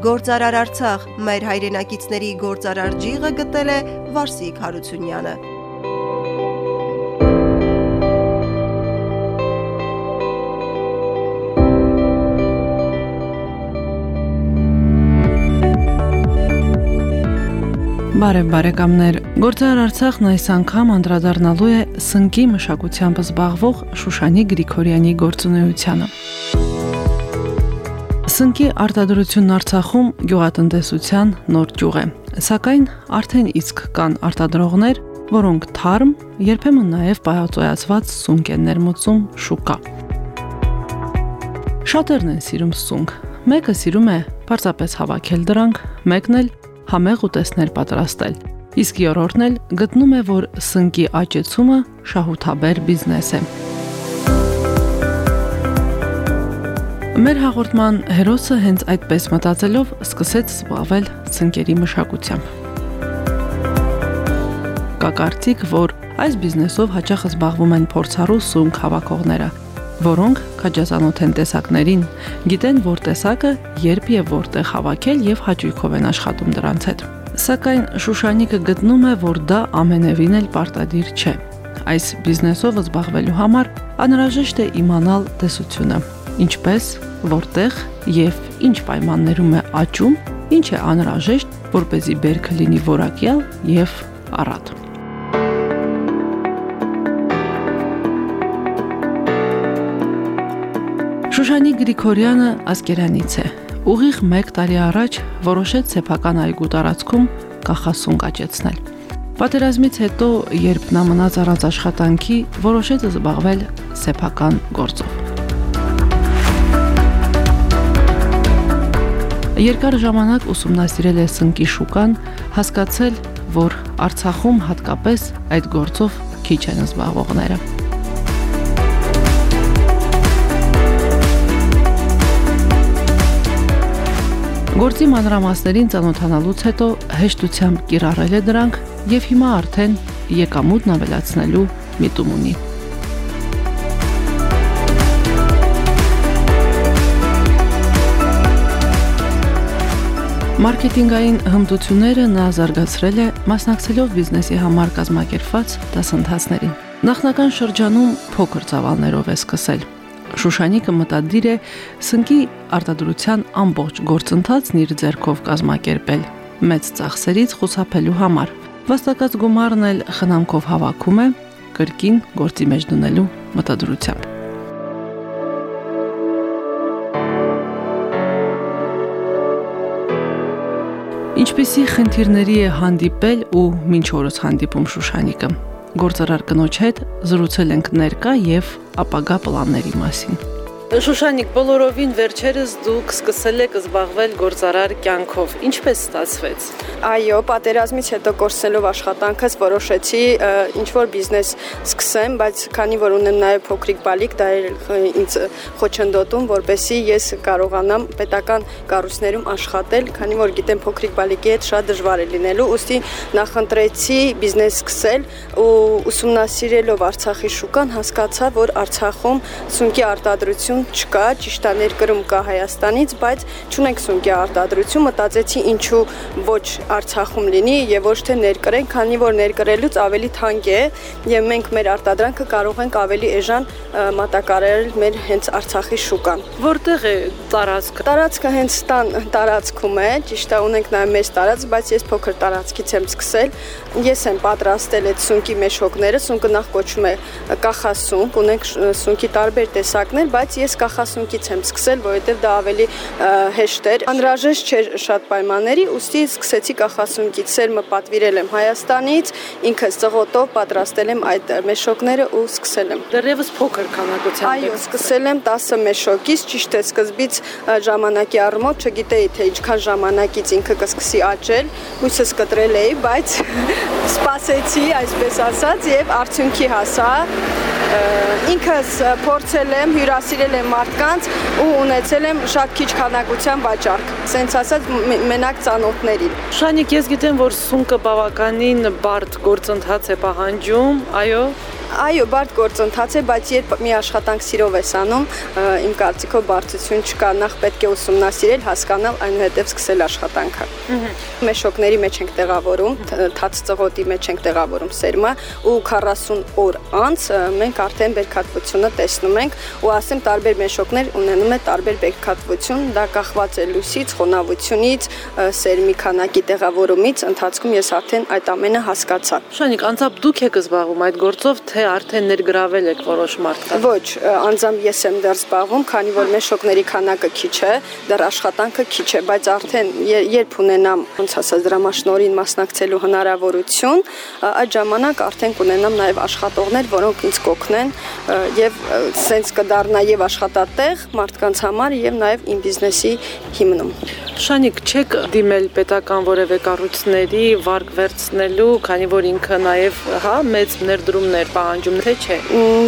Գործարար Արցախ մեր հայրենակիցների գործարար ջիղը գտել է Վարսիկ Հարությունյանը։ Բարև բարեկամներ, Գործար Արցախն այս անգամ անդրադառնալու է սնկի մշակությամբ զբաղվող Շուշանի Գրիգորյանի գործունեությանը։ Սնկի արտադրությունն Արցախում գյուղատնտեսության նոր ճյուղ է, սակայն արդեն իսկ կան արտադրողներ, որոնք թարմ, երբեմն նաև պայածոյացված սունկ են ներմուծում շուկա։ Շատերն են սիրում սունկ։ Մեկը սիրում է պարզապես հավաքել դրանք, մեկն էլ համեղ ուտեսներ պատրաստել։ Իսկ երրորդն էլ գտնում է, որ սնկի աճեցումը շահութաբեր բիզնես է։ Մեր հաղորդման հերոսը հենց այդպես մտածելով սկսեց զբաղվել սնկերի մշակությամբ։ Կա կարծիք, որ այս բիզնեսով հաճախ զբաղվում են փորձառու սունկ հավաքողները, որոնք քաջազանոթ են տեսակներին, գիտեն որ տեսակը երբ եւ որտեղ հավաքել եւ հաճույքով են աշխատում դրանց հետ։ Սակայն Շուշանիկը գտնում է, որ դա ամենևին էլ պարտադիր չէ։ Այս բիզնեսով զբաղվելու համար անհրաժեշտ է իմանալ տեսությունը, ինչպես, որտեղ եւ ինչ պայմաններում է աճում, ինչ է անհրաժեշտ, որ เป զի բերքը լինի որակյալ եւ առատ։ Շուշանի Գրիգորյանը ասկերանից է։ Ուղիղ 1 տարի առաջ որոշեց սեփական այգու տարածքում կախասուն կաճեցնել։ Պատերազմից հետո, երբ նա մնաց առանց աշխատանքի, որոշեց զբաղվել սեփական գործով։ Երկար ժամանակ ուսումնասիրել է սնկի շուկան, հասկացել, որ Արցախում հատկապես այդ գործով քիչ են զբաղվողները։ Գործի մանրամասներին ծանոթանալուց հետո հեշտությամբ կիրառել է դրանք եւ հիմա արդեն եկամուտն ավելացնելու միտում ունի։ Մարքեթինգային հմտությունները նա զարգացրել է մասնակցելով բիզնեսի համար կազմակերպված դասընթացներին։ Նախնական շրջանում փոքր ծավալներով է սկսել Շուշանիկը մտադիր է սնկի արտադրության ամբողջ գործընթացն իր ձեռքով կազմակերպել մեծ ծախսերից խուսափելու համար։ Վաստակած գումարն էլ խնամքով հավաքում է կրկին գործի մեջ դնելու մտադրությամբ։ Ինչպիսի խնդիրների է հանդիպել ու մինչ օրս հանդիպում Շուշանիկը գործարար կնոջ հետ զրուցել ենք ներկա եւ ապագա պլանների մասին։ Շուշանիկ, բոլորովին վերջերս դուք սկսել եք զբաղվել գործարար կյանքով։ Ինչպես ստացվեց։ Այո, պատերազմից հետո կորսելով աշխատանքս որոշեցի ինչ որ բիզնես սկսեմ, բայց քանի որ ունեմ նաև փոքրիկ բալիկ, դա էր ինձ խոչընդոտում, որպեսի ես կարողանամ պետական կառույցներում աշխատել, քանի որ գիտեմ փոքրիկ բալիկի հետ շատ դժվար է լինելու, ուստի նախընտրեցի բիզնես սկսել ու ուսումնասիրելով Արցախի շուկան հասկացա, որ Արցախում սունկի արտադրություն արտադրություն չկա, ճիշտ է ներկրում կա Հայաստանից, բայց չունենք սունկի արտադրություն, մտածեցի ինչու ոչ Արցախում լինի եւ ոչ թե ներկրենք, քանի որ ներկրելուց ավելի թանկ է եւ մենք մեր արտադրանքը կարող ենք ավելի էժան մատակարարել մեր հենց Արցախի շուկան։ Որտեղ է տարածքը։ Տարածքը հենց տան տարածքում է, ճիշտ է, ունենք նաեւ մեծ տարածք, բայց ես փոքր տարածքից եմ սկսել։ Ես եմ պատրաստել այդ սունկի մեշոկները, սունկը նախ կոչվում է կախասունկ, ունենք սունկի տարբեր տեսակներ, բայց ես իսկ ախասունքից եմ սկսել, որովհետև դա ավելի հեշտ էր։ Անհրաժեշտ չէր շատ պայմանների, ուստի սկսեցի ախասունքից։ Սերմը պատվիրել եմ Հայաստանից, ինքս ծղոտով պատրաստել եմ այդ մեշոկները ու սկսել եմ։ Դեռևս փոքր քանակությամբ։ Այո, սկսել եմ 10 մեշոկից, ճիշտ է, սկզբից ժամանակի առումով չգիտեի թե ինչքան ժամանակից ինքը կսկսի աճել, հույսս կտրել էի, բայց սպասեցի, այսպես ասած, եւ արդյունքի հասա ինքս փորձել եմ, հյուրասիրել եմ մարդկանց ու ունեցել եմ շատ քիչ քանակության վաճառք։ Սենց ասած մենակ ծանոթներին։ Շանիկ, ես գիտեմ, որ սունկը բավականին բարդ գործընթաց է պահանջում, այո։ Այո, բարդ գործընթաց է, բայց երբ մի աշխատանք սիրով ես անում, իմ կարծիքով բարդություն չկա, նախ պետք է ուսումնասիրել, հասկանալ, այնուհետև սկսել աշխատանքը։ Մեշոկների մեջ ենք տեղավորում, թաց ծղոտի մեջ ենք տեղավորում սերմը ու 40 օր անց մենք արդեն բերքատվությունը տեսնում ենք ու ասեմ տարբեր մեշոկներ ունենում է տարբեր բերքատվություն, դա կախված է լույսից, խոնավությունից, սերմի քանակի տեղավորումից, ընթացքում ես արդեն այդ ամենը հասկացա։ Շանիկ, անձամբ դուք եք զբաղվում այդ գործով, թե արդեն ներգրավել եք որոշ մարդկանց։ Ոչ, անձամբ ես եմ դեռ զբաղվում, քանի որ մեր շոկների քանակը քիչ է, դեռ աշխատանքը քիչ է, բայց արդեն երբ ունենամ, ոնց ասած, դրամաշնորին մասնակցելու հնարավորություն, այդ ժամանակ արդեն կունենամ նաև աշխատողներ, որոնք ինձ կօգնեն եւ սենց կդառնա եւ աշխատատեղ մարդկանց համար եւ նաև իմ բիզնեսի հիմնում։ Շանիկ, չեք դիմել պետական որևէ կառույցների վարկ վերցնելու, քանի որ ինքը նաև, հա, մեծ ներդրումներ պահանջում թե չէ։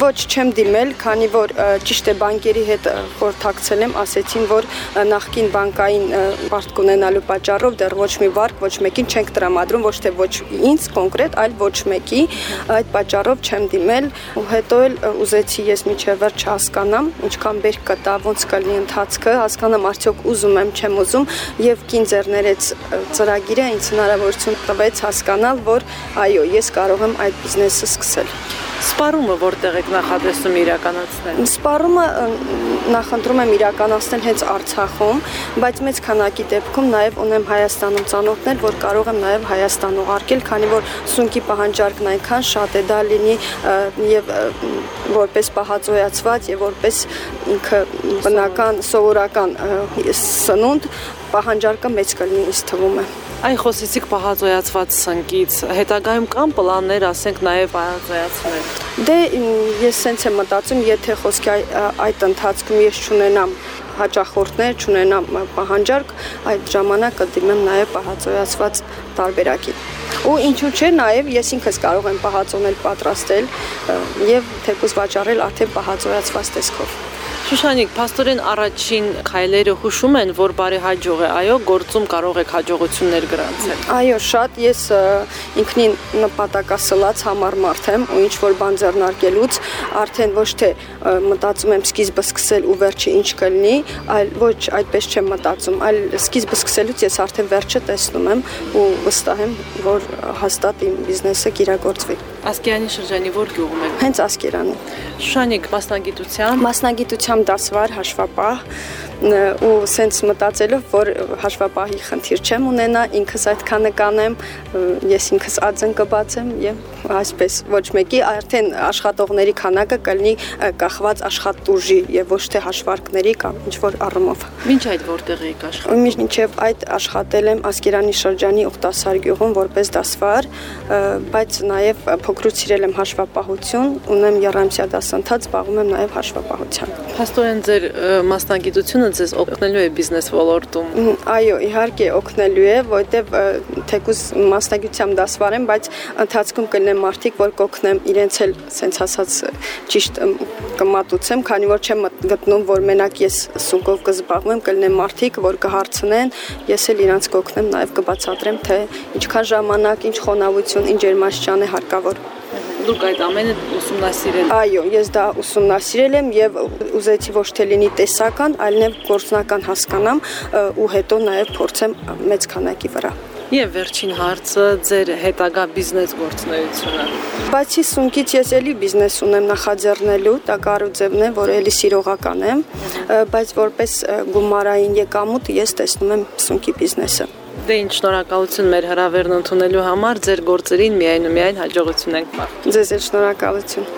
Ոչ, չեմ դիմել, քանի որ ճիշտ է բանկերի հետ խորհրդակցել եմ, ասեցին, որ նախկին բանկային վարկ կունենալու պատճառով դեռ ոչ մի վարկ ոչ մեկին չենք տրամադրում, ոչ թե ոչ ինձ կոնկրետ, այլ ոչ մեկի, այդ պատճառով չեմ դիմել, ու հետո էլ ուզեցի ես միջև վերջ հասկանամ, ինչքան բերք կտա, ոնց կլինի ընթացքը, հասկանամ արդյոք ուզում եմ, չեմ ուզում, եւ կինձերներից ծրագիրը ինձ հնարավորություն տվեց հասկանալ, որ այո, ես կարող եմ այդ բիզնեսը սկսել։ Սպարումը որտեղ եք նախատեսում իրականացնել։ Սպարումը նախընտրում եմ իրականացնել հենց Արցախում, բայց մեծ քանակի դեպքում նաև ունեմ Հայաստանում ծանոթներ, որ կարող եմ նաև Հայաստան ուղարկել, քանի որ սունկի պահանջարկն այնքան շատ է, դա լինի եւ որպես պահածոյացված եւ որպես ինքը բնական սովորական սնունդ պահանջարկը մեծ կլինի, ինձ թվում է։ Այն խոսեցիք պահածոյացված սնկից, հետագայում կան պլաններ, ասենք նաև պահածոյացնել։ Դե ես սենց եմ մտածում, եթե խոսքի այդ ընթացքում ես ճանենամ հաճախորդներ, ճանենամ պահանջարկ, այդ ժամանակ կդիմեմ նաև պահածոյացված տարբերակի։ Ու ինչու՞ չէ, նաև ես ինքս կարող եմ պահածոնել պատրաստել եւ թեկուզ վաճառել արդեն պահածոյացված տեսքով։ Շուշանիկ, աստորեն առաջին քայլերը հուշում են, որ բարեհաջող է, այո, գործում կարող եք հաջողություններ գրանցել։ Այո, շատ ես ինքնին նպատակասլաց համառ մարդ եմ ու ինչ որ բան ձեռնարկելուց արդեն ոչ թե մտածում եմ սկիզբը սկսել ու վերջը ինչ կլինի, այլ ոչ այդպես չեմ մտածում, այլ սկիզբը սկսելուց ես արդեն վերջը տեսնում եմ ու վստահ եմ, որ հաստատ իմ բիզնեսը կիրագործվի։ Ասկերանի շրջանի որ գյուղում եք։ Հենց Ասկերանի։ Շանիկ մասնագիտությամբ։ Մասնագիտությամբ դասվար, հաշվապահ, ու սենց մտածելով, որ հաշվապահի խնդիր չեմ ունենա, ինքս այդքանը կանեմ, ես ինքս ածեն կբացեմ եւ այսպես ոչ մեկի արդեն աշխատողների քանակը կլինի կախված աշխատուժի եւ ոչ թե հաշվարկների կամ ինչ որ առումով։ Ինչ այդ որտեղ եք աշխատում։ Մինչև այդ աշխատել եմ Ասկերանի շրջանի Ուխտասար գյուղում որպես դասվար, բայց նաեւ փոքրուց սիրել եմ հաշվապահություն, ունեմ երամսյա դասընթաց, զբաղվում եմ նաեւ հաշվապահությամբ։ Փաստորեն ձեր մասնագիտությունը Ինքնությունը ձեզ օգնելու է բիզնես ոլորտում։ Այո, իհարկե օգնելու է, որտեվ թեկուզ մասնագիտությամբ դասվար եմ, բայց ընթացքում կլինեն մարդիկ, որ կօգնեմ իրենց էլ սենց ասած ճիշտ կմատուցեմ, քանի որ չեմ գտնում, որ մենակ ես սունկով կզբաղվեմ, կլինեն մարդիկ, որ կհարցնեն, ես էլ իրանց կօգնեմ, նաև կբացատրեմ, թե ինչքան ժամանակ, ինչ խոնավություն, ինչ ջերմաշճան է հարկավոր դուք այդ ամենը ուսումնասիրել։ Այո, ես դա ուսումնասիրել եմ եւ ուզեցի ոչ թե լինի տեսական, այլ նաեւ գործնական հասկանամ ու հետո նաեւ փորձեմ մեծ քանակի վրա։ Եվ վերջին հարցը ձեր հետագա բիզնես գործունեությունը։ Բացի սունկից ես էլի բիզնես ունեմ նախաձեռնելու, դա կարուձևն է, որ էլի սիրողական եմ, բայց որպես գումարային եկամուտ ես տեսնում եմ սունկի բիզնեսը։ Դե ինչ շնորհակալություն մեր հրավերն ընդունելու համար, ձեր գործերին միայն ու միայն հաջողություն ենք մաղթում։ Ձեզ էլ շնորհակալություն։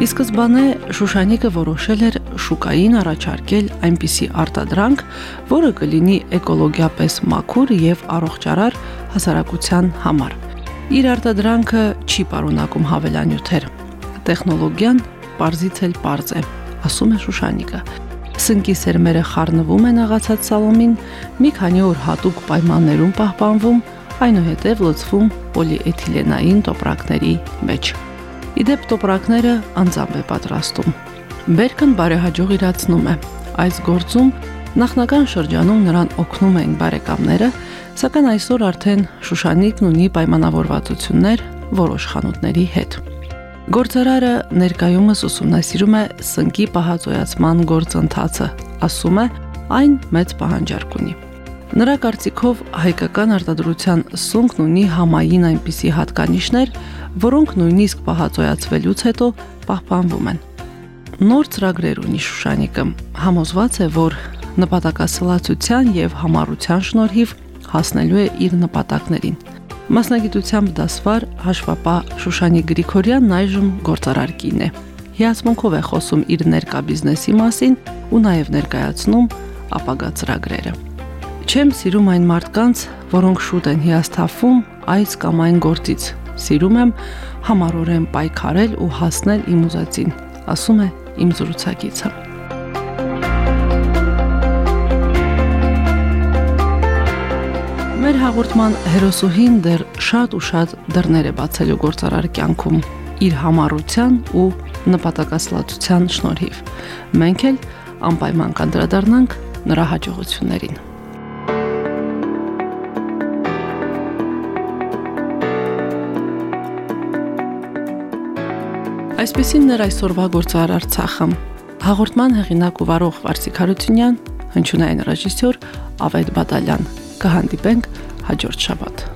Ի սկզբանե Շուշանիկը որոշել էր շուկային առաջարկել այնպիսի արտադրանք, որը կլինի էկոլոգիապես մաքուր եւ առողջարար հասարակության համար։ Իր արտադրանքը չի պարունակում հավելանյութեր, Տեխնոլոգիան parzից էլ parz է, ասում է Շուշանիկը։ Սնկի սերմերը խառնվում են աղացած սալոմին, մի քանի օր հատուկ պայմաններում պահպանվում, այնուհետև լցվում պոլիէթիլենային տոպրակների մեջ։ Իդեպ տոպրակները անձամբ է պատրաստում։ Բերքն բարեհաջող իրացնում է։ Այս գործում Նախնական շրջանում նրան օգնում էին բարեկամները, սակայն այսօր արդեն Շուշանիկն ունի պայմանավորվածություններ որոշ խանութների հետ։ Գործարարը ներկայումս ուսումնասիրում է սնկի պահածոյացման գործընթացը, ասում է, այն մեծ պահանջարկ ունի։ Նրա կարծիքով հայկական արտադրության սունկն ունի համային այնպիսի հատկանիշներ, որոնք նույնիսկ պահածոյացվելուց հետո պահպանվում են։ Նոր ծրագրեր ունի Շուշանիկը, համոզված է, որ նպատակասլացության եւ համառության շնորհիվ հասնելու է իր նպատակներին։ Մասնագիտությամբ դասվար հաշվապահ Շուշանի Գրիգորյանն այժմ գործարարքին է։ Հիացմունքով է խոսում իր ներկա բիզնեսի մասին ու նաև ներկայացնում ապագա ծրագրերը։ Չեմ սիրում այն մարդկանց, որոնք շուտ են հիասթափվում այս կամ այն գործից։ Սիրում եմ համառորեն պայքարել ու հասնել իմ ուզածին, ասում է իմ զրուցակիցը։ հաղորդման հերոսուհին դեռ շատ ու շատ դռներ է բացելու գործարար կյանքում իր համառության ու նպատակասլացության շնորհիվ։ Մենք էլ անպայման կանդրադառնանք նրա հաջողություններին։ Այսպեսին ներ այսօրվա գործարար Արցախը։ Հաղորդման հեղինակ ու վարող Վարսիկ Հարությունյան, հնչյունային ռեժիսոր Ավետ Բադալյան։ Կհանդիպենք հաջորդ շաբաթ։